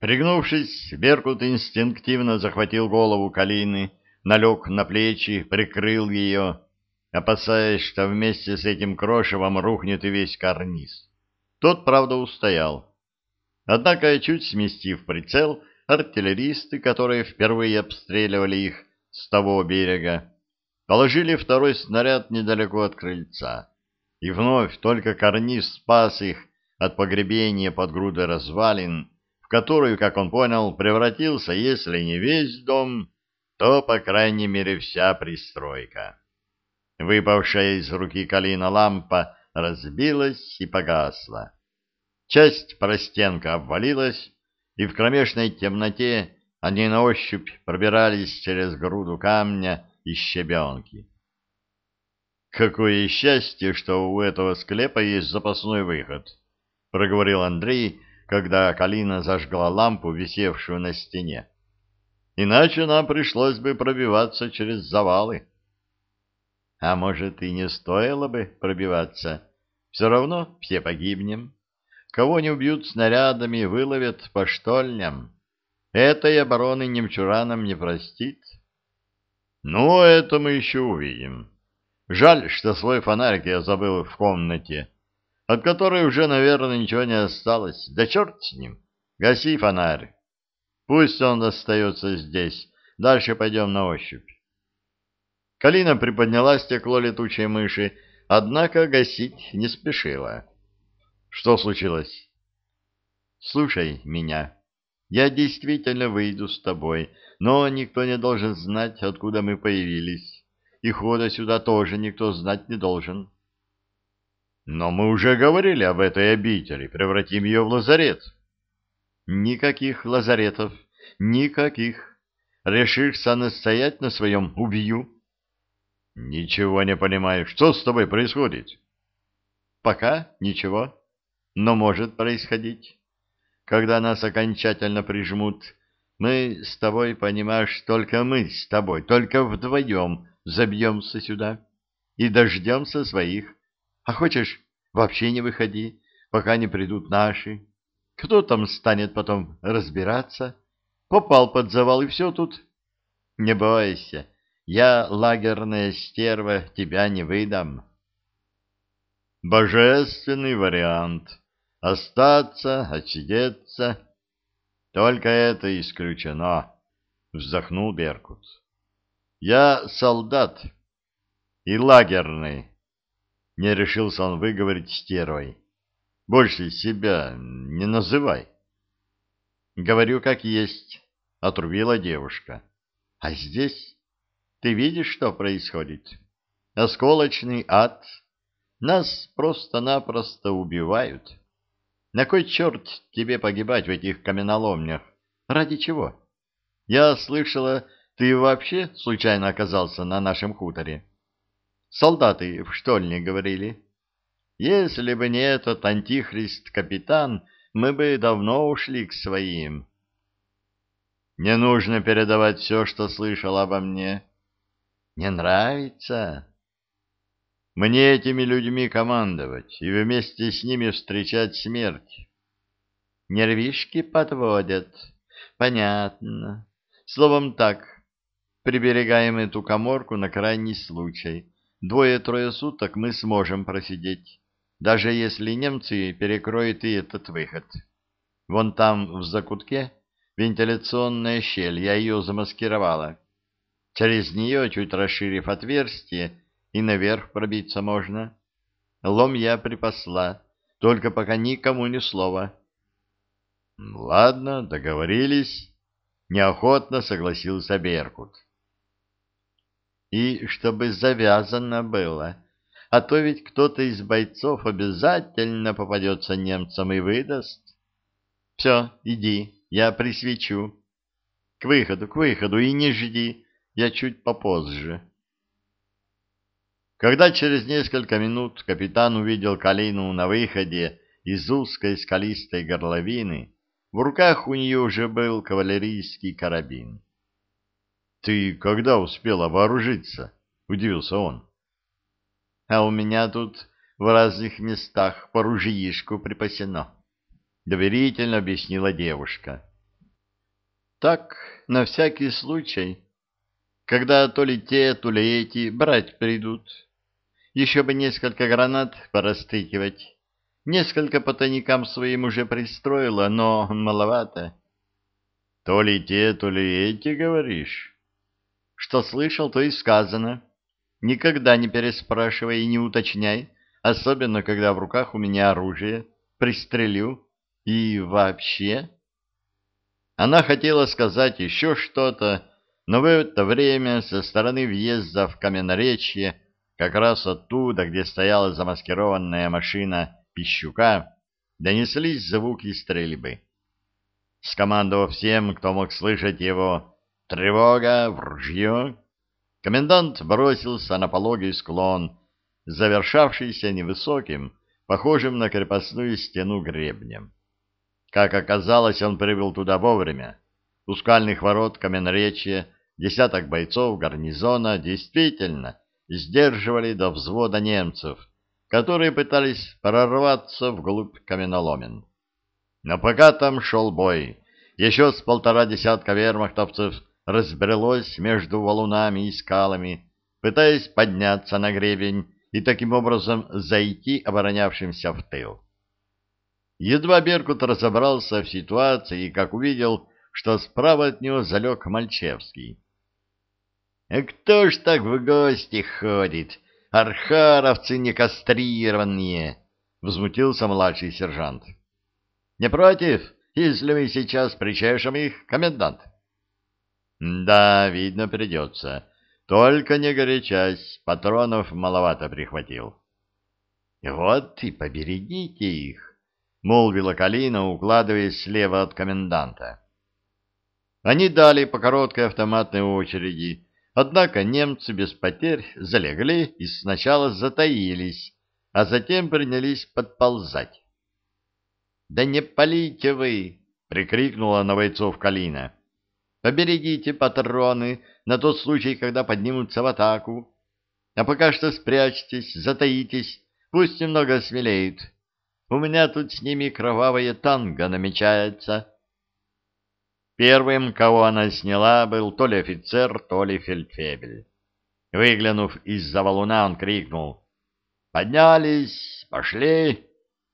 Пригнувшись, Беркут инстинктивно захватил голову Калины, налег на плечи, прикрыл ее, опасаясь, что вместе с этим крошевом рухнет и весь карниз. Тот, правда, устоял. Однако, чуть сместив прицел, артиллеристы, которые впервые обстреливали их с того берега, положили второй снаряд недалеко от крыльца. И вновь только карниз спас их от погребения под грудой развалин, которую, как он понял, превратился, если не весь дом, то, по крайней мере, вся пристройка. Выпавшая из руки Калина лампа разбилась и погасла. Часть простенка обвалилась, и в кромешной темноте они на ощупь пробирались через груду камня и щебенки. «Какое счастье, что у этого склепа есть запасной выход!» — проговорил Андрей, когда Калина зажгла лампу, висевшую на стене. Иначе нам пришлось бы пробиваться через завалы. А может, и не стоило бы пробиваться. Все равно все погибнем. Кого не убьют снарядами, выловят по штольням. Этой обороны немчура нам не простит. Ну, это мы еще увидим. Жаль, что свой фонарик я забыл в комнате от которой уже, наверное, ничего не осталось. Да черт с ним. Гаси фонарь. Пусть он остается здесь. Дальше пойдем на ощупь. Калина приподняла стекло летучей мыши, однако гасить не спешила. Что случилось? Слушай меня. Я действительно выйду с тобой, но никто не должен знать, откуда мы появились. И хода сюда тоже никто знать не должен. Но мы уже говорили об этой обители, превратим ее в лазарет. Никаких лазаретов, никаких. Решишься настоять на своем — убью. Ничего не понимаю. Что с тобой происходит? Пока ничего, но может происходить. Когда нас окончательно прижмут, мы с тобой, понимаешь, только мы с тобой, только вдвоем забьемся сюда и дождемся своих а хочешь, вообще не выходи, пока не придут наши. Кто там станет потом разбираться? Попал под завал, и все тут. Не бойся, я, лагерная стерва, тебя не выдам. Божественный вариант. Остаться, отсидеться. Только это исключено, вздохнул Беркут. Я солдат и лагерный. Не решился он выговорить стервой. Больше себя не называй. Говорю, как есть, отрубила девушка. А здесь ты видишь, что происходит? Осколочный ад. Нас просто-напросто убивают. На кой черт тебе погибать в этих каменоломнях? Ради чего? Я слышала, ты вообще случайно оказался на нашем хуторе. Солдаты в штольне говорили. Если бы не этот антихрист-капитан, мы бы давно ушли к своим. Не нужно передавать все, что слышал обо мне. Не нравится? Мне этими людьми командовать и вместе с ними встречать смерть. Нервишки подводят. Понятно. Словом так, приберегаем эту коморку на крайний случай. Двое-трое суток мы сможем просидеть, даже если немцы перекроют и этот выход. Вон там, в закутке, вентиляционная щель, я ее замаскировала. Через нее, чуть расширив отверстие, и наверх пробиться можно. Лом я припасла, только пока никому ни слова. — Ладно, договорились. Неохотно согласился Беркут и чтобы завязано было, а то ведь кто-то из бойцов обязательно попадется немцам и выдаст. Все, иди, я присвечу. К выходу, к выходу, и не жди, я чуть попозже. Когда через несколько минут капитан увидел Калину на выходе из узкой скалистой горловины, в руках у нее уже был кавалерийский карабин. Ты когда успела вооружиться? Удивился он. А у меня тут в разных местах по ружьишку припасено. Доверительно объяснила девушка. Так, на всякий случай. Когда то ли те, то ли эти брать придут. Еще бы несколько гранат порастыкивать. Несколько по тайникам своим уже пристроила, но маловато. То ли те, то ли эти, говоришь? Что слышал, то и сказано. Никогда не переспрашивай и не уточняй, особенно когда в руках у меня оружие. Пристрелю. И вообще... Она хотела сказать еще что-то, но в это время со стороны въезда в Каменоречье, как раз оттуда, где стояла замаскированная машина Пищука, донеслись звуки стрельбы. Скомандовав всем, кто мог слышать его «Тревога! В ружье!», комендант бросился на пологий склон, завершавшийся невысоким, похожим на крепостную стену гребнем. Как оказалось, он прибыл туда вовремя. У скальных ворот Каменречья десяток бойцов гарнизона действительно сдерживали до взвода немцев, которые пытались прорваться вглубь каменоломен. Но пока там шел бой, еще с полтора десятка вермахтовцев разбрелось между валунами и скалами, пытаясь подняться на гребень и таким образом зайти оборонявшимся в тыл. Едва Беркут разобрался в ситуации как увидел, что справа от него залег Мальчевский. «А кто ж так в гости ходит? Архаровцы некастрированные!» — возмутился младший сержант. «Не против, если мы сейчас причешем их, комендант?» «Да, видно, придется. Только не горячась, патронов маловато прихватил». «Вот и поберегите их!» — молвила Калина, укладываясь слева от коменданта. Они дали по короткой автоматной очереди, однако немцы без потерь залегли и сначала затаились, а затем принялись подползать. — Да не полите вы! — прикрикнула на бойцов Калина. — Поберегите патроны на тот случай, когда поднимутся в атаку. А пока что спрячьтесь, затаитесь, пусть немного смелеют. У меня тут с ними кровавое танго намечается. Первым, кого она сняла, был то ли офицер, то ли фельдфебель. Выглянув из-за валуна, он крикнул «Поднялись! Пошли!»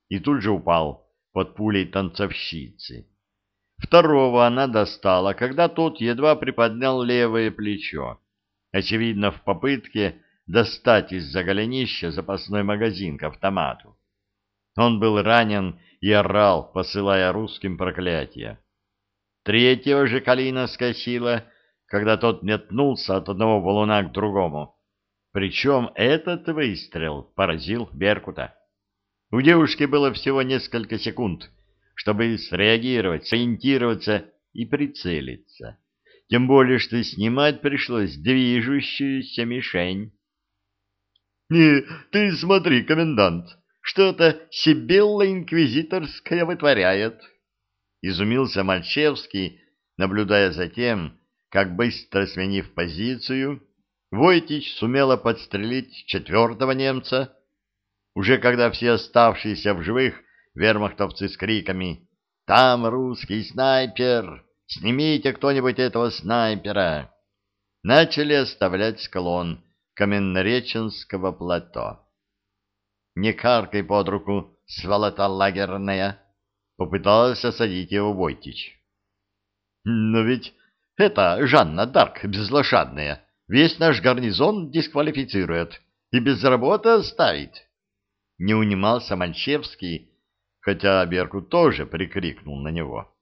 и тут же упал под пулей танцовщицы. Второго она достала, когда тот едва приподнял левое плечо, очевидно, в попытке достать из-за голенища запасной магазин к автомату. Он был ранен и орал, посылая русским проклятия. Третьего же Калина скосила, когда тот метнулся от одного валуна к другому. Причем этот выстрел поразил Беркута. У девушки было всего несколько секунд, чтобы среагировать, сориентироваться и прицелиться. Тем более, что снимать пришлось движущуюся мишень. — Не, ты смотри, комендант, что-то Сибилла инквизиторская вытворяет. Изумился Мальчевский, наблюдая за тем, как, быстро сменив позицию, Войтич сумела подстрелить четвертого немца. Уже когда все оставшиеся в живых вермахтовцы с криками «Там русский снайпер! Снимите кто-нибудь этого снайпера!» начали оставлять склон Каменнореченского плато. Не каркай под руку, сволота лагерная, — попыталась осадить его Войтич. — Но ведь это Жанна Дарк безлошадная, весь наш гарнизон дисквалифицирует и без работы оставит. Не унимался Манчевский, хотя Берку тоже прикрикнул на него.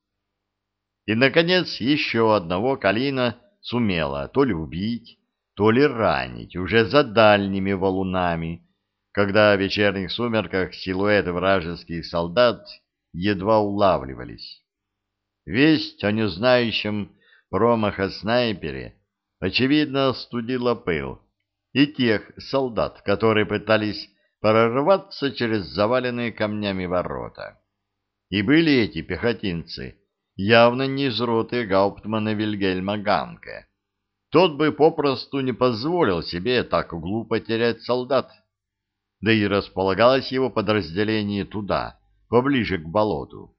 И, наконец, еще одного Калина сумела то ли убить, то ли ранить уже за дальними валунами, когда в вечерних сумерках силуэты вражеских солдат едва улавливались. Весть о незнающем промаха снайпере очевидно остудила пыл и тех солдат, которые пытались прорваться через заваленные камнями ворота. И были эти пехотинцы явно не из роты гауптмана Вильгельма Ганке. Тот бы попросту не позволил себе так глупо терять солдат да и располагалось его подразделение туда, поближе к болоту.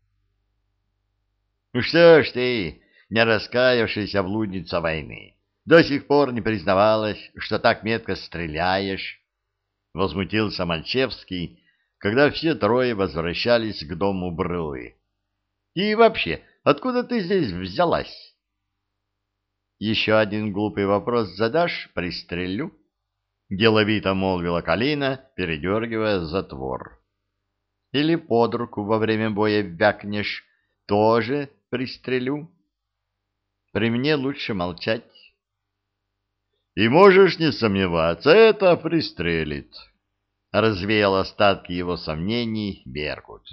— Что ж ты, не раскаявшаяся блудница войны. До сих пор не признавалась, что так метко стреляешь. Возмутился Мальчевский, когда все трое возвращались к дому Брылы. И вообще, откуда ты здесь взялась? Еще один глупый вопрос задашь, пристрелю? Деловито молвила Калина, передергивая затвор. Или под руку во время боя вякнешь, тоже пристрелю? При мне лучше молчать. И можешь не сомневаться, это пристрелит. Развеял остатки его сомнений Беркут.